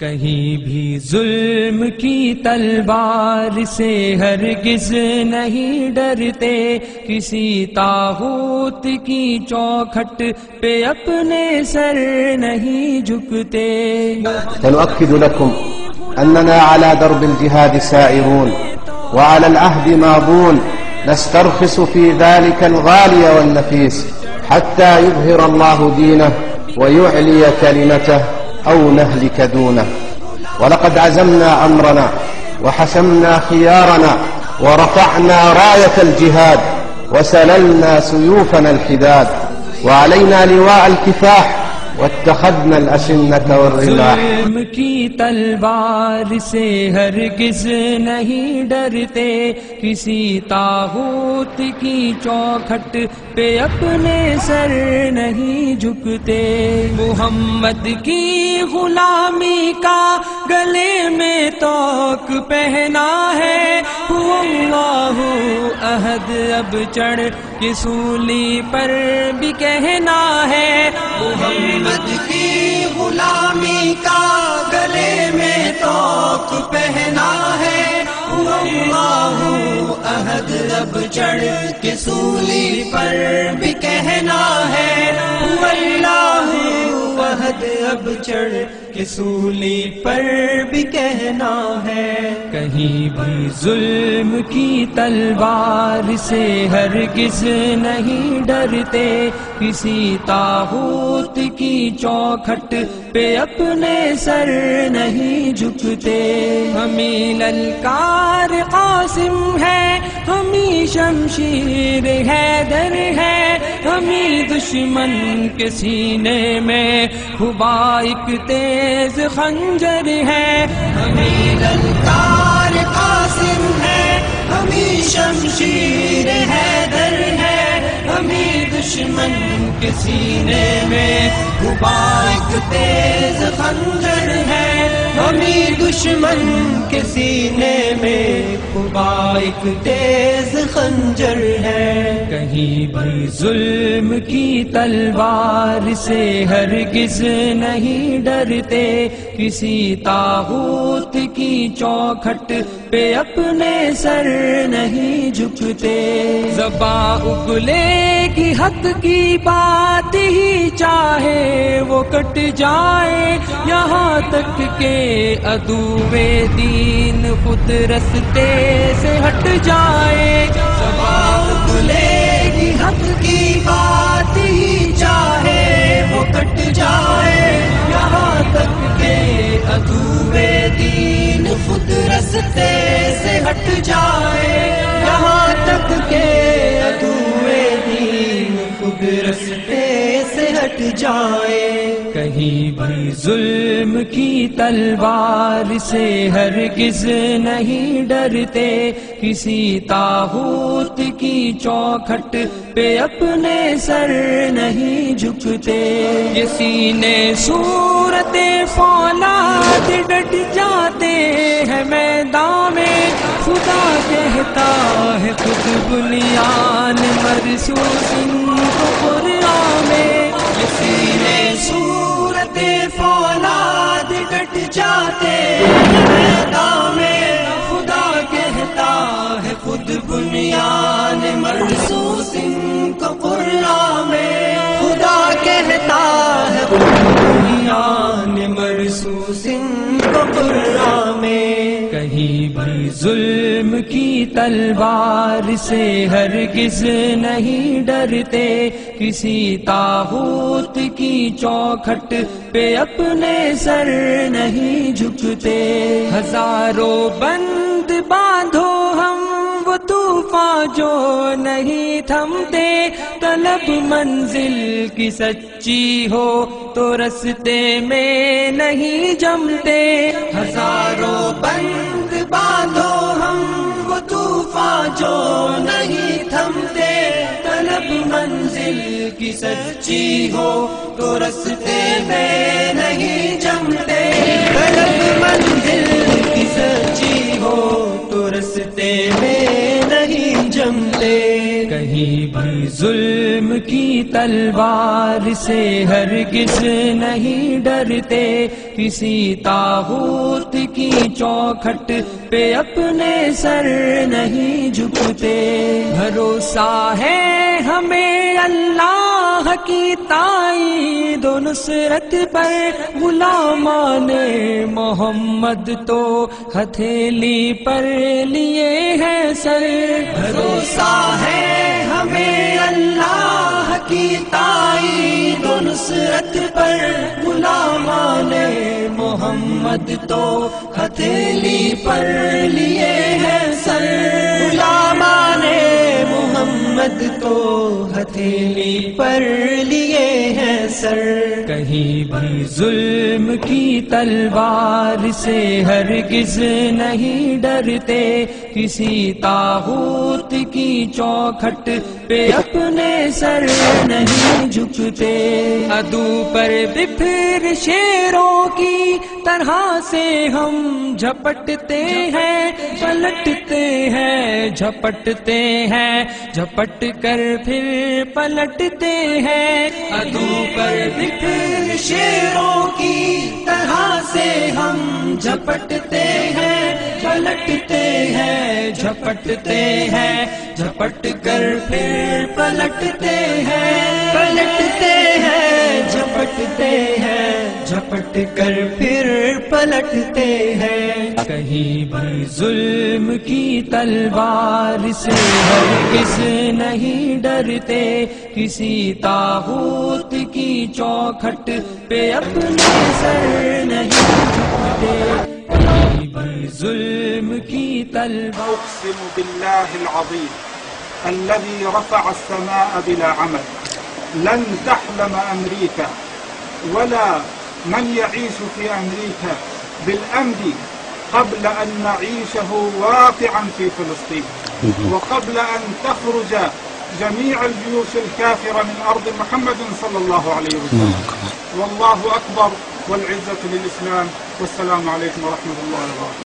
کہیں بھی ظلم کی تلوار سے ہرگز نہیں ڈرتے، کسی تاغوت کی چوکھٹ پہ اپنے سر نہیں جھکتے۔ سنؤكد لكم أننا على درب الجهاد سائرون وعلى العهد ماضون نسترخص في ذلك الغالي والنفيس حتى يظهر الله دينه ويعلي كلمته أو نهلك دونه. ولقد عزمنا أمرنا وحسمنا خيارنا ورفعنا راية الجهاد وسللنا سيوفنا الحداد وعلينا لواء الكفاح واتخذنا الأسنة والرماح ظلم کی تلوار سے ہرگز نہیں ڈرتے، کسی تاغوت کی چوکھٹ پہ اپنے سر نہیں جھکتے۔ محمد کی غلامی کا گلے میں توک پہنا ہے۔ اللہ عہد اب چڑھ کے سولی پر بھی کہنا ہے۔ محمد کی غلامی کا گلے میں توک پہنا ہے۔ عہد چڑھ کے سولی پر بھی کہنا ہے۔ اللہ عہد اب چڑھ کے سولی پر بھی کہنا ہے۔ کہیں بھی ظلم کی تلوار سے ہرگز نہیں ڈرتے۔ کسی تاغوت کی چوکھٹ پہ اپنے سر نہیں جھکتے۔ ہمیں للکار قاسم ہے شمشیر حیدر ہے۔ ہمیں دشمن کے سینے میں خبا ایک تیز خنجر ہے۔ ہمیں للکار قاسم ہے، ہمیں شمشیر حیدر ہے۔ ہمیں دشمن کے سینے میں خبا ایک تیز خنجر ہے۔ ہمیں دشمن کے سینے میں خبا ایک تیز خنجر ہے۔ کہیں بھی ظلم کی تلوار سے ہرگز نہیں ڈرتے۔ کسی تاغوت کی چوکھٹ پہ اپنے سر نہیں جھکتے۔ زبا اگلے کی حق کی بات ہی چاہے وہ کٹ جائے یہاں تک کے ادوے دین خود رستے سے ہٹ جائے زبا کھلے کی حق کی بات ہی چاہے وہ کٹ جائے سے جائے۔ کہیں بھی ظلم کی تلوار سے ہرگز نہیں ڈرتے۔ کسی تاغوت کی چوکھٹ پہ اپنے سر نہیں جھکتے۔ یہ سینے صورت فولاد ڈٹ جاتے ہیں میدان میں۔ خدا کہتا ہے خود بنیان مرسوس جاتے میدان میں خدا کہتا ہے خود بنیاد مرسوس کو قرآن میں خدا کہتا ہے خود بنیان مرسوس کو قرآن میں کہیں بھی ظلم تلوار سے ہرگز نہیں ڈرتے، کسی تاغوت کی چوکھٹ پہ اپنے سر نہیں جھکتے۔ ہزاروں بند باندھو ہم، وہ طوفان جو نہیں تھمتے۔ طلب منزل کی سچی ہو تو رستے میں نہیں جمتے۔ ہزاروں بند منزل کی سچی ہو تو رستے میں نہیں جمتے۔ غلط منزل کی سچی ہو تو رستے میں نہیں جمتے۔ کہیں کہیں بھی ظلم کی تلوار سے ہرگز نہیں ڈرتے۔ کسی تاغوت کی چوکھٹ پہ اپنے سر نہیں جھکتے۔ بھروسہ ہے ہمیں اللہ کی تائید و نصرت پر غلامان محمد تو ہتھیلی پر لیے ہیں سر۔ بھروسہ ہے ہمیں اللہ کی تائید و نصرت پر۔ غلامان محمد تو ہتھیلی پر لیے ہیں سر۔ غلامان محمد تو ہتھیلی پر لیے ہیں سر۔ کہیں بھی ظلم کی تلوار سے ہرگز نہیں ڈرتے۔ کسی تاغوت کی چوکھٹ پہ اپنے سر نہیں جھکتے۔ ادو پر بپھر شیروں کی طرح سے ہم جھپٹتے ہیں، پلٹتے ہیں، جھپٹتے ہیں۔ جھپٹ کر پھر پلٹتے ہیں۔ ادو پر بکھر شیروں کی طرح سے ہم جھپٹتے ہیں۔ پلٹتے ہیں، جھپٹتے ہیں، جھپٹ کر پھر پلٹتے ہیں۔ پلٹتے ہیں، جھپٹتے ہیں، جھپٹ کر پھر پلٹتے ہیں۔ کہیں بھی ظلم کی تلوار سے ہرگز نہیں ڈرتے کسی تاغوت کی چوکھٹ پہ اپنے سر نہیں جھکتے ظلم کی تلوار أقسم بالله العظيم الذي رفع السماء بلا عمل لن تحلم أمريكا ولا من يعيش في أمريكا بالأمن قبل أن نعيشه واقعا في فلسطين. وقبل أن تخرج جميع الجيوش الكافرة من أرض محمد صلى الله عليه وسلم. والله أكبر والعزة للإسلام. والسلام عليكم ورحمة الله وبركاته.